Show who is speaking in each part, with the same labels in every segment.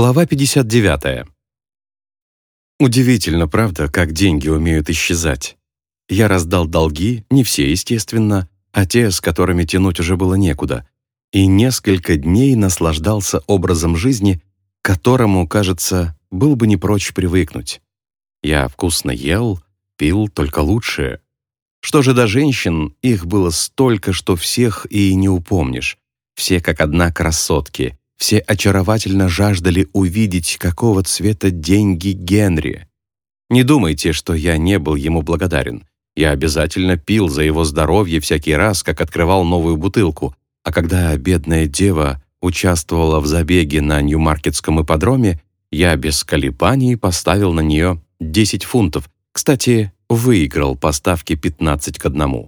Speaker 1: Глава 59. Удивительно, правда, как деньги умеют исчезать. Я раздал долги, не все, естественно, а те, с которыми тянуть уже было некуда, и несколько дней наслаждался образом жизни, к которому, кажется, был бы не прочь привыкнуть. Я вкусно ел, пил только лучшее. Что же до женщин, их было столько, что всех и не упомнишь. Все как одна красотки, все очаровательно жаждали увидеть, какого цвета деньги Генри. Не думайте, что я не был ему благодарен. Я обязательно пил за его здоровье всякий раз, как открывал новую бутылку, а когда бедная дева участвовала в забеге на Ньюмаркетском ипподроме, я без колебаний поставил на нее 10 фунтов. Кстати, выиграл по ставке 15 к 1.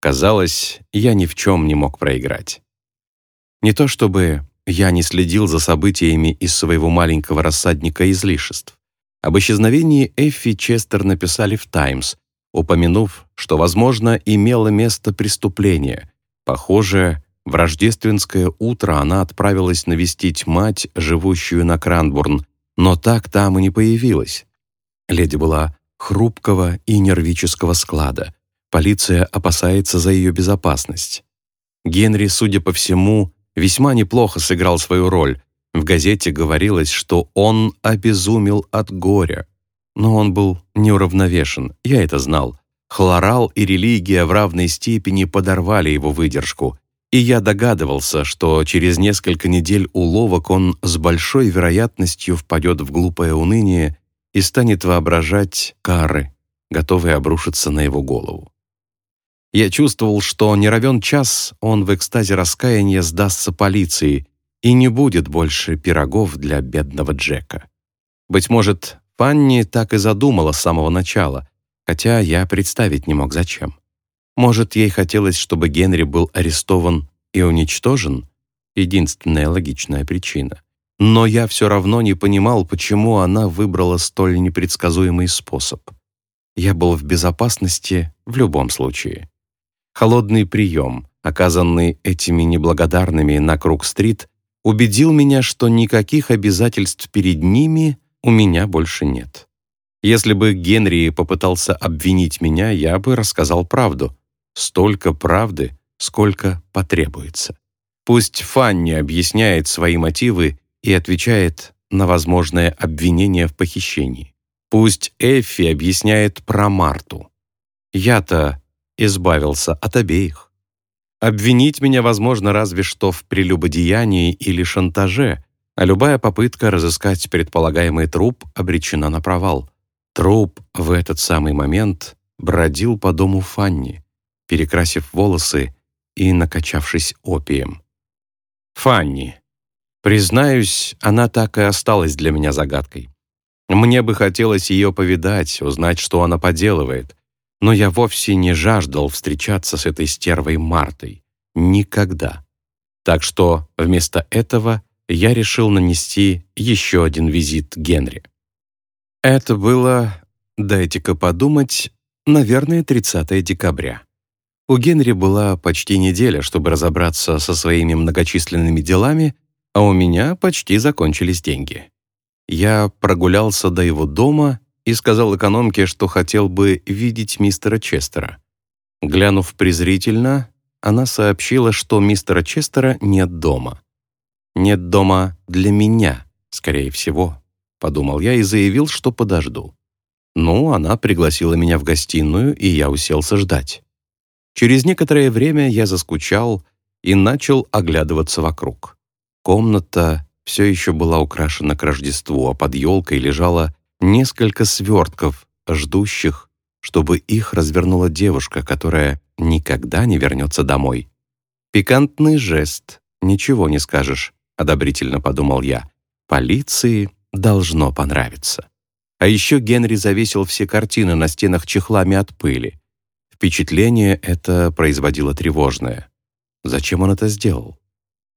Speaker 1: Казалось, я ни в чем не мог проиграть. Не то чтобы я не следил за событиями из своего маленького рассадника излишеств. Об исчезновении Эффи Честер написали в «Таймс», упомянув, что, возможно, имело место преступление. Похоже, в рождественское утро она отправилась навестить мать, живущую на Кранбурн, но так там и не появилась. Леди была хрупкого и нервического склада. Полиция опасается за ее безопасность. Генри, судя по всему, весьма неплохо сыграл свою роль. В газете говорилось, что он обезумел от горя. Но он был неуравновешен, я это знал. Хлорал и религия в равной степени подорвали его выдержку, и я догадывался, что через несколько недель уловок он с большой вероятностью впадет в глупое уныние и станет воображать кары, готовые обрушиться на его голову. Я чувствовал, что не равен час он в экстазе раскаяния сдастся полиции, и не будет больше пирогов для бедного Джека. Быть может, Фанни так и задумала с самого начала, хотя я представить не мог зачем. Может, ей хотелось, чтобы Генри был арестован и уничтожен? Единственная логичная причина. Но я все равно не понимал, почему она выбрала столь непредсказуемый способ. Я был в безопасности в любом случае. Холодный прием, оказанный этими неблагодарными на Круг-стрит, убедил меня, что никаких обязательств перед ними у меня больше нет. Если бы Генри попытался обвинить меня, я бы рассказал правду. Столько правды, сколько потребуется. Пусть Фанни объясняет свои мотивы и отвечает на возможное обвинение в похищении. Пусть Эффи объясняет про Марту. Я-то избавился от обеих. Обвинить меня возможно разве что в прелюбодеянии или шантаже, а любая попытка разыскать предполагаемый труп обречена на провал. Труп в этот самый момент бродил по дому Фанни, перекрасив волосы и накачавшись опием. Фанни. Признаюсь, она так и осталась для меня загадкой. Мне бы хотелось ее повидать, узнать, что она поделывает, но я вовсе не жаждал встречаться с этой стервой Мартой. Никогда. Так что вместо этого я решил нанести еще один визит Генри. Это было, дайте-ка подумать, наверное, 30 декабря. У Генри была почти неделя, чтобы разобраться со своими многочисленными делами, а у меня почти закончились деньги. Я прогулялся до его дома и сказал экономке, что хотел бы видеть мистера Честера. Глянув презрительно, она сообщила, что мистера Честера нет дома. «Нет дома для меня, скорее всего», — подумал я и заявил, что подожду. Ну, она пригласила меня в гостиную, и я уселся ждать. Через некоторое время я заскучал и начал оглядываться вокруг. Комната все еще была украшена к Рождеству, а под елкой лежала несколько свертков, ждущих, чтобы их развернула девушка, которая никогда не вернется домой. Пикантный жест, ничего не скажешь, одобрительно подумал я. Полиции должно понравиться. А еще Генри завесил все картины на стенах чехлами от пыли. Впечатление это производило тревожное. Зачем он это сделал?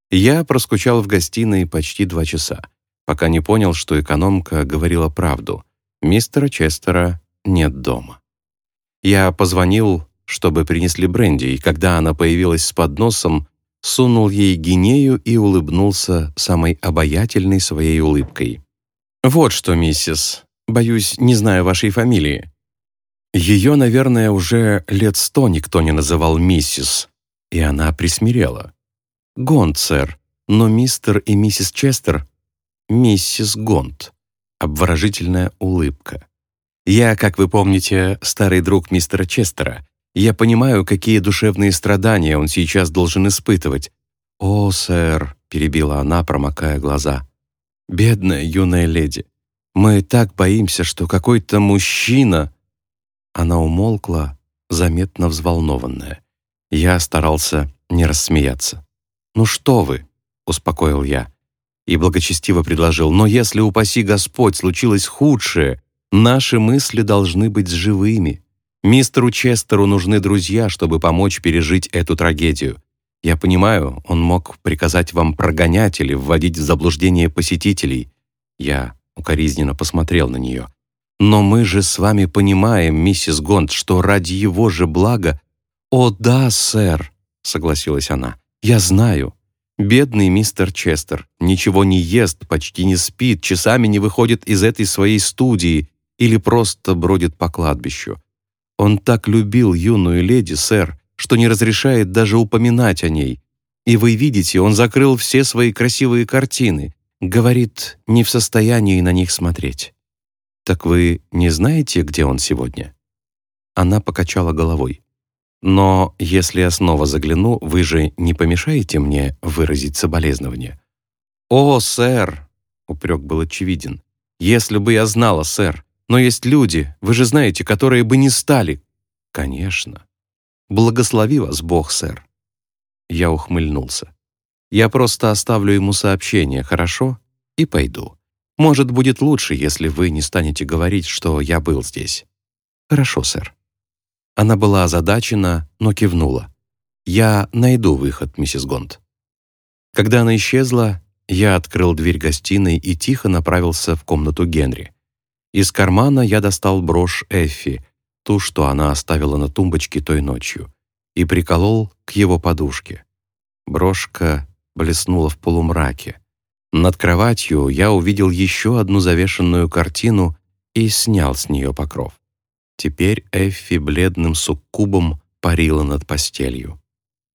Speaker 1: Я проскучал в гостиной почти два часа пока не понял, что экономка говорила правду. Мистера Честера нет дома. Я позвонил, чтобы принесли бренди, и когда она появилась с подносом, сунул ей гинею и улыбнулся самой обаятельной своей улыбкой. «Вот что, миссис, боюсь, не знаю вашей фамилии». Ее, наверное, уже лет сто никто не называл миссис, и она присмирела. «Гонт, сэр, но мистер и миссис Честер — миссис Гонт». Обворожительная улыбка. «Я, как вы помните, старый друг мистера Честера, я понимаю, какие душевные страдания он сейчас должен испытывать. «О, сэр», — перебила она, промокая глаза, — «бедная юная леди, мы так боимся, что какой-то мужчина...» Она умолкла, заметно взволнованная. Я старался не рассмеяться. «Ну что вы?» — успокоил я. И благочестиво предложил, «Но если, упаси Господь, случилось худшее, наши мысли должны быть живыми. Мистеру Честеру нужны друзья, чтобы помочь пережить эту трагедию. Я понимаю, он мог приказать вам прогонять или вводить в заблуждение посетителей. Я укоризненно посмотрел на нее. Но мы же с вами понимаем, миссис Гонд, что ради его же блага... О, да, сэр, согласилась она. Я знаю. Бедный мистер Честер ничего не ест, почти не спит, часами не выходит из этой своей студии или просто бродит по кладбищу. Он так любил юную леди, сэр, что не разрешает даже упоминать о ней. И вы видите, он закрыл все свои красивые картины. Говорит, не в состоянии на них смотреть. Так вы не знаете, где он сегодня? Она покачала головой. Но если я снова загляну, вы же не помешаете мне выразить соболезнование? О, сэр, упрек был очевиден. Если бы я знала, сэр, но есть люди, вы же знаете, которые бы не стали. Конечно. Благослови вас Бог, сэр. Я ухмыльнулся. Я просто оставлю ему сообщение, хорошо? И пойду. Может, будет лучше, если вы не станете говорить, что я был здесь. Хорошо, сэр. Она была озадачена, но кивнула. Я найду выход, миссис Гонд. Когда она исчезла, я открыл дверь гостиной и тихо направился в комнату Генри. Из кармана я достал брошь Эффи, ту, что она оставила на тумбочке той ночью, и приколол к его подушке. Брошка блеснула в полумраке. Над кроватью я увидел еще одну завешенную картину и снял с нее покров. Теперь Эффи бледным суккубом парила над постелью.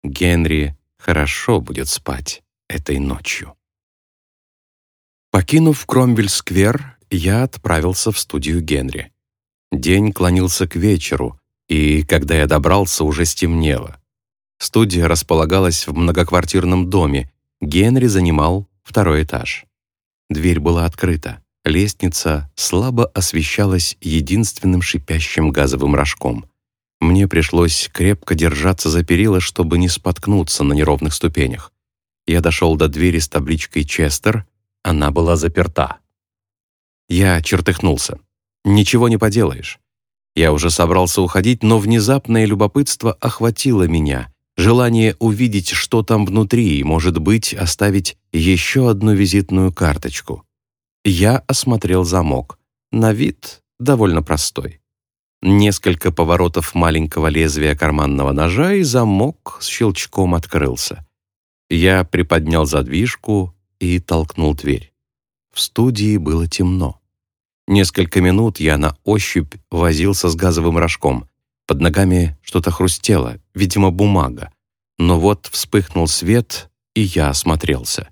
Speaker 1: Генри хорошо будет спать этой ночью. Покинув Кромвель-сквер, я отправился в студию Генри. День клонился к вечеру, и когда я добрался, уже стемнело. Студия располагалась в многоквартирном доме, Генри занимал второй этаж. Дверь была открыта, лестница слабо освещалась единственным шипящим газовым рожком. Мне пришлось крепко держаться за перила, чтобы не споткнуться на неровных ступенях. Я дошел до двери с табличкой «Честер», она была заперта. Я чертыхнулся. Ничего не поделаешь. Я уже собрался уходить, но внезапное любопытство охватило меня. Желание увидеть, что там внутри, и, может быть, оставить еще одну визитную карточку. Я осмотрел замок. На вид довольно простой. Несколько поворотов маленького лезвия карманного ножа, и замок с щелчком открылся. Я приподнял задвижку и толкнул дверь. В студии было темно. Несколько минут я на ощупь возился с газовым рожком. Под ногами что-то хрустело, видимо, бумага. Но вот вспыхнул свет, и я осмотрелся.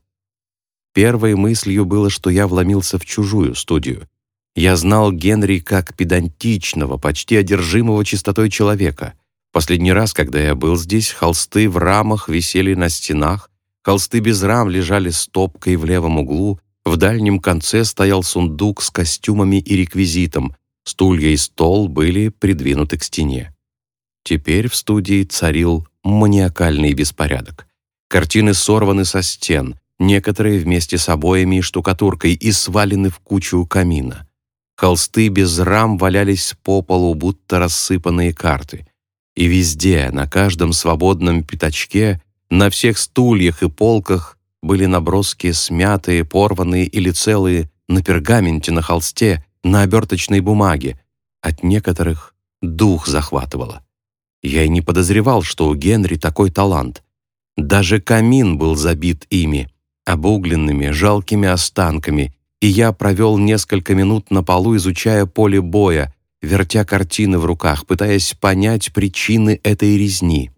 Speaker 1: Первой мыслью было, что я вломился в чужую студию. Я знал Генри как педантичного, почти одержимого чистотой человека. Последний раз, когда я был здесь, холсты в рамах висели на стенах, холсты без рам лежали стопкой в левом углу, в дальнем конце стоял сундук с костюмами и реквизитом, стулья и стол были придвинуты к стене. Теперь в студии царил маниакальный беспорядок. Картины сорваны со стен, некоторые вместе с обоями и штукатуркой и свалены в кучу у камина. Холсты без рам валялись по полу, будто рассыпанные карты. И везде, на каждом свободном пятачке, на всех стульях и полках были наброски смятые, порванные или целые на пергаменте, на холсте, на оберточной бумаге. От некоторых дух захватывало. Я и не подозревал, что у Генри такой талант. Даже камин был забит ими, обугленными, жалкими останками, и я провел несколько минут на полу, изучая поле боя, вертя картины в руках, пытаясь понять причины этой резни.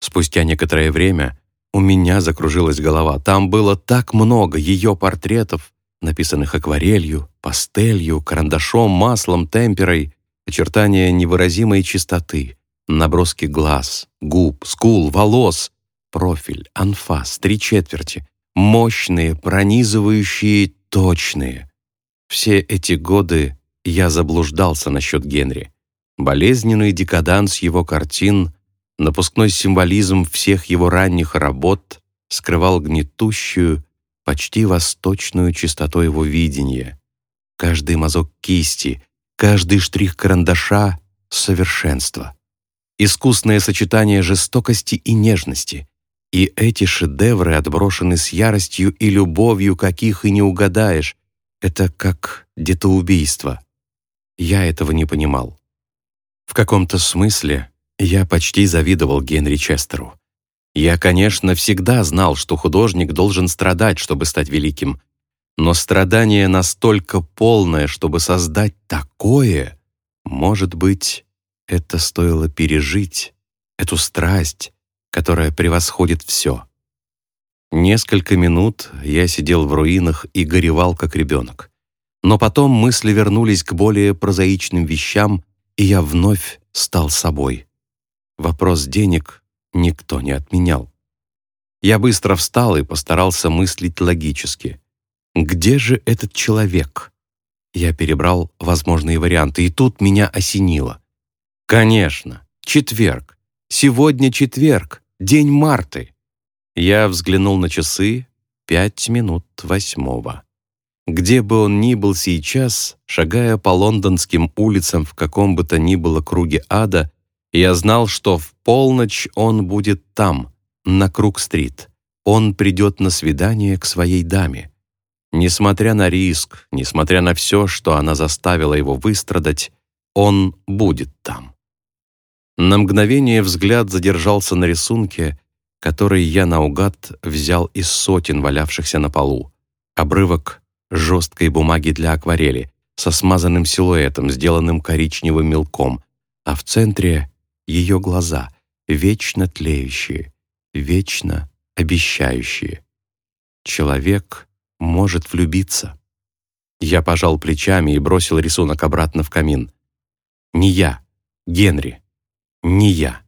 Speaker 1: Спустя некоторое время у меня закружилась голова. Там было так много ее портретов, написанных акварелью, пастелью, карандашом, маслом, темперой, очертания невыразимой чистоты, наброски глаз, губ, скул, волос, профиль, анфас, три четверти, мощные, пронизывающие, точные. Все эти годы я заблуждался насчет Генри. Болезненный декаданс его картин, напускной символизм всех его ранних работ скрывал гнетущую, почти восточную чистоту его видения. Каждый мазок кисти, каждый штрих карандаша — совершенство. Искусное сочетание жестокости и нежности. И эти шедевры отброшены с яростью и любовью, каких и не угадаешь. Это как детоубийство. Я этого не понимал. В каком-то смысле я почти завидовал Генри Честеру. Я, конечно, всегда знал, что художник должен страдать, чтобы стать великим. Но страдание настолько полное, чтобы создать такое, может быть, это стоило пережить, эту страсть, которая превосходит все. Несколько минут я сидел в руинах и горевал, как ребенок. Но потом мысли вернулись к более прозаичным вещам, и я вновь стал собой. Вопрос денег никто не отменял. Я быстро встал и постарался мыслить логически. Где же этот человек? Я перебрал возможные варианты, и тут меня осенило. Конечно, четверг. Сегодня четверг, день Марты. Я взглянул на часы, пять минут восьмого. Где бы он ни был сейчас, шагая по лондонским улицам в каком бы то ни было круге ада, я знал, что в полночь он будет там, на Круг-стрит. Он придет на свидание к своей даме. Несмотря на риск, несмотря на все, что она заставила его выстрадать, он будет там. На мгновение взгляд задержался на рисунке, который я наугад взял из сотен валявшихся на полу. Обрывок жесткой бумаги для акварели со смазанным силуэтом, сделанным коричневым мелком, а в центре ее глаза, вечно тлеющие, вечно обещающие. Человек может влюбиться. Я пожал плечами и бросил рисунок обратно в камин. Не я, Генри, не я.